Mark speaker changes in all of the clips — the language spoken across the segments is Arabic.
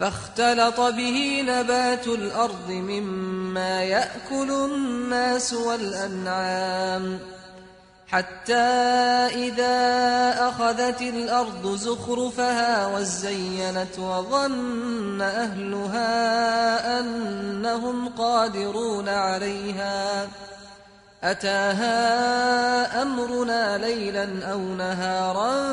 Speaker 1: فاختلط به نبات الأرض مما يأكل الناس والأنعام. حتى إذا أخذت الأرض زخرفها وزينت وظن أهلها أنهم قادرون عليها. أتاها أمرنا ليلا أو نهارا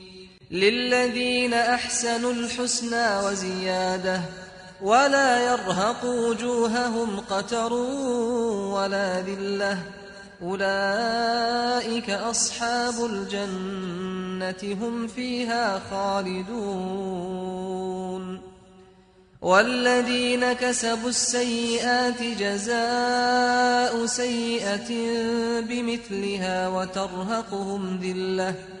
Speaker 1: للذين أحسنوا الحسنى وزيادة ولا يرهق وجوههم قتر ولا ذلة. أولئك أصحاب الجنة هم فيها خالدون. والذين كسبوا السيئات جزاء سيئة بمثلها وترهقهم ذلة.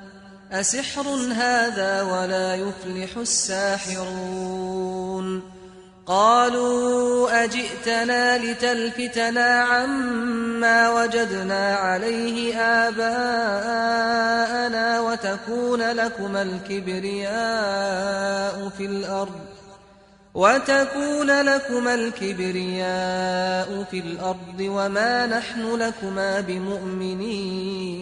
Speaker 1: أسحر هذا ولا يفلح الساحرون قالوا أجئتنا لتلفتنا عما وجدنا عليه آباءنا وتكون لكما الكبرياء في الأرض وتكون لكما الكبرياء في الأرض وما نحن لكما بمؤمنين